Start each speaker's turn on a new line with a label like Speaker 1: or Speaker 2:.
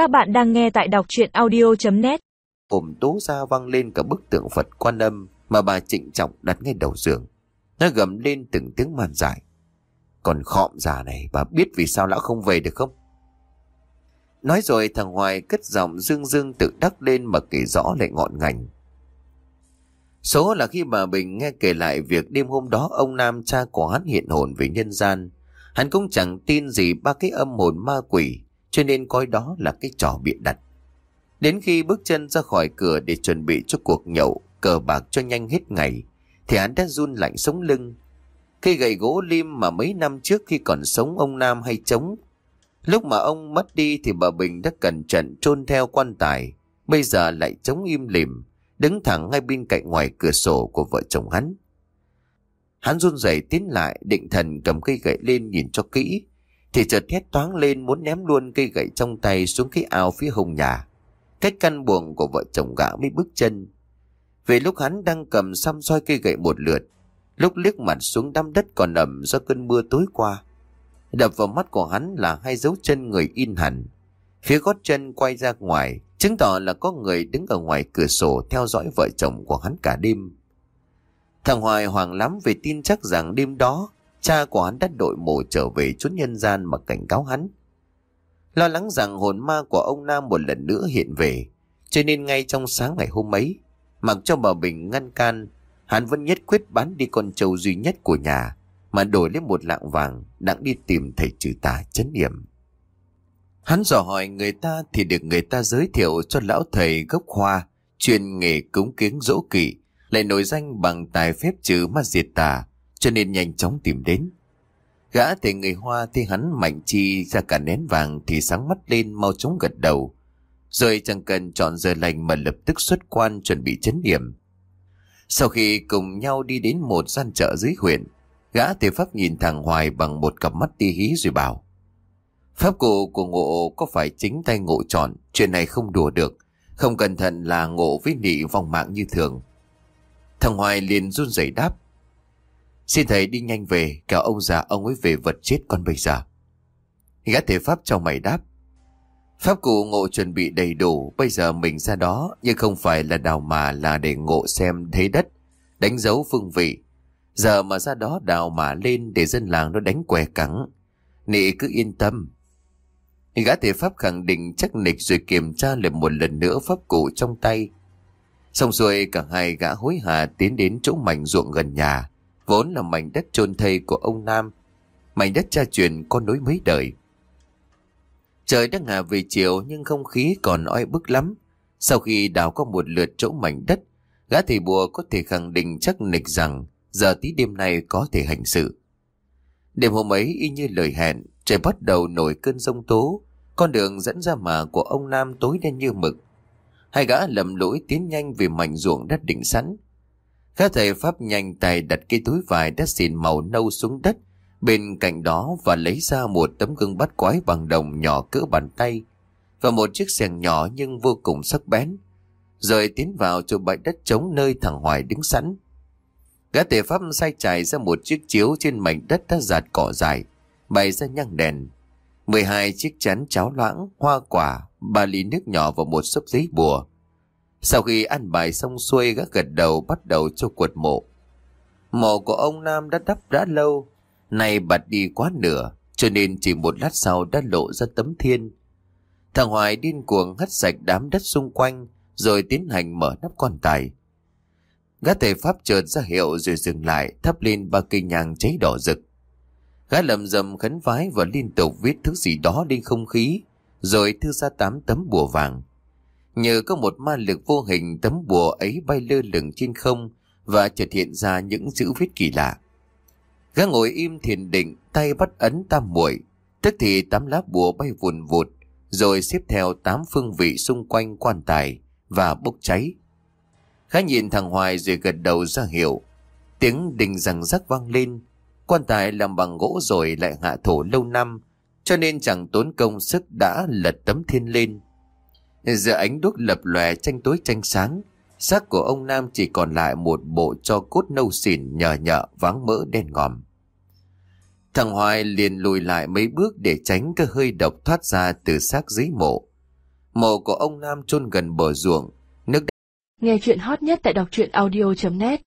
Speaker 1: Các bạn đang nghe tại đọc chuyện audio.net
Speaker 2: Ổm tố ra văng lên cả bức tượng Phật quan âm mà bà trịnh trọng đặt ngay đầu giường. Nó gầm lên từng tiếng màn dài. Còn khọm già này, bà biết vì sao lão không về được không? Nói rồi thằng Hoài cất giọng dương dương tự đắc lên mà kể rõ lại ngọn ngành. Số là khi bà Bình nghe kể lại việc đêm hôm đó ông Nam cha của hắn hiện hồn về nhân gian. Hắn cũng chẳng tin gì ba cái âm hồn ma quỷ cho nên coi đó là cái trò bịa đặt. Đến khi bước chân ra khỏi cửa để chuẩn bị cho cuộc nhậu, cờ bạc cho nhanh hết ngày, thì hắn đã run lạnh sống lưng. Cây gậy gỗ lim mà mấy năm trước khi còn sống ông Nam hay chống. Lúc mà ông mất đi thì bà Bình đã cẩn trận trôn theo quan tài, bây giờ lại chống im lìm, đứng thẳng ngay bên cạnh ngoài cửa sổ của vợ chồng hắn. Hắn run rẩy tiến lại, định thần cầm cây gậy lên nhìn cho kỹ, thì chợt thét toáng lên muốn ném luôn cây gậy trong tay xuống cái ao phía hông nhà. Cách căn buồng của vợ chồng gã mới bước chân. Về lúc hắn đang cầm xăm soi cây gậy một lượt, lúc liếc mặt xuống đám đất còn ẩm do cơn mưa tối qua. Đập vào mắt của hắn là hai dấu chân người in hẳn. Phía gót chân quay ra ngoài, chứng tỏ là có người đứng ở ngoài cửa sổ theo dõi vợ chồng của hắn cả đêm. Thằng Hoài hoàng lắm vì tin chắc rằng đêm đó cha của hắn đã đội mồ trở về chốn nhân gian mà cảnh cáo hắn. Lo lắng rằng hồn ma của ông Nam một lần nữa hiện về, cho nên ngay trong sáng ngày hôm ấy, mặc cho bà Bình ngăn can, hắn vẫn nhất quyết bán đi con trâu duy nhất của nhà, mà đổi lấy một lạng vàng đặng đi tìm thầy trừ tà chấn điểm. Hắn dò hỏi người ta thì được người ta giới thiệu cho lão thầy gốc khoa, chuyên nghề cúng kiến dỗ kỵ, lại nổi danh bằng tài phép trừ ma diệt tà, cho nên nhanh chóng tìm đến. Gã thầy người Hoa thấy hắn mạnh chi ra cả nén vàng thì sáng mắt lên mau chóng gật đầu. Rồi chẳng cần chọn giờ lành mà lập tức xuất quan chuẩn bị chấn điểm. Sau khi cùng nhau đi đến một gian chợ dưới huyện, gã thì Pháp nhìn thằng Hoài bằng một cặp mắt ti hí rồi bảo. Pháp cụ của ngộ có phải chính tay ngộ chọn, chuyện này không đùa được. Không cẩn thận là ngộ với nị vòng mạng như thường. Thằng Hoài liền run rẩy đáp. Xin thầy đi nhanh về, kẻo ông già ông ấy về vật chết con bây giờ. Gã thể Pháp cho mày đáp. Pháp cụ ngộ chuẩn bị đầy đủ, bây giờ mình ra đó, nhưng không phải là đào mà là để ngộ xem thấy đất, đánh dấu phương vị. Giờ mà ra đó đào mà lên để dân làng nó đánh què cẳng. Nị cứ yên tâm. Gã thể Pháp khẳng định chắc nịch rồi kiểm tra lại một lần nữa pháp cụ trong tay. Xong rồi cả hai gã hối hả tiến đến chỗ mảnh ruộng gần nhà vốn là mảnh đất chôn thây của ông Nam, mảnh đất cha truyền con nối mấy đời. Trời đã ngả về chiều nhưng không khí còn oi bức lắm. Sau khi đào có một lượt chỗ mảnh đất, gã thầy bùa có thể khẳng định chắc nịch rằng giờ tí đêm nay có thể hành sự. Đêm hôm ấy y như lời hẹn, trời bắt đầu nổi cơn rông tố, con đường dẫn ra mà của ông Nam tối đen như mực. Hai gã lầm lỗi tiến nhanh về mảnh ruộng đất định sẵn, các thầy Pháp nhanh tay đặt cái túi vải đã xịn màu nâu xuống đất bên cạnh đó và lấy ra một tấm gương bắt quái bằng đồng nhỏ cỡ bàn tay và một chiếc xẻng nhỏ nhưng vô cùng sắc bén. Rồi tiến vào chỗ bãi đất trống nơi thằng Hoài đứng sẵn. Gã tề Pháp sai trải ra một chiếc chiếu trên mảnh đất đã giạt cỏ dài, bày ra nhang đèn. 12 chiếc chén cháo loãng, hoa quả, ba ly nước nhỏ và một xấp giấy bùa. Sau khi ăn bài xong xuôi gác gật đầu bắt đầu cho cuột mộ. Mộ của ông Nam đã đắp đã lâu, nay bật đi quá nửa, cho nên chỉ một lát sau đã lộ ra tấm thiên. Thằng Hoài điên cuồng hất sạch đám đất xung quanh, rồi tiến hành mở nắp quan tài. Gã thầy Pháp chợt ra hiệu rồi dừng lại, thắp lên ba cây nhang cháy đỏ rực. Gã lầm rầm khấn vái và liên tục viết thứ gì đó lên không khí, rồi thư ra tám tấm bùa vàng. Nhờ có một ma lực vô hình tấm bùa ấy bay lơ lửng trên không và chợt hiện ra những chữ viết kỳ lạ. Gã ngồi im thiền định, tay bắt ấn tam muội, tức thì tám lá bùa bay vùn vụt, rồi xếp theo tám phương vị xung quanh quan tài và bốc cháy. Gã nhìn thằng Hoài rồi gật đầu ra hiệu, tiếng đình rằng rắc vang lên, quan tài làm bằng gỗ rồi lại hạ thổ lâu năm, cho nên chẳng tốn công sức đã lật tấm thiên lên. Giờ ánh đuốc lập lòe tranh tối tranh sáng, xác của ông Nam chỉ còn lại một bộ cho cốt nâu xỉn nhờ nhợ váng mỡ đen ngòm. Thằng Hoài liền lùi lại mấy bước để tránh cái hơi độc thoát ra từ xác dưới mộ. Mộ của ông Nam chôn gần bờ ruộng, nước
Speaker 3: Nghe chuyện hot nhất tại đọc truyện audio.net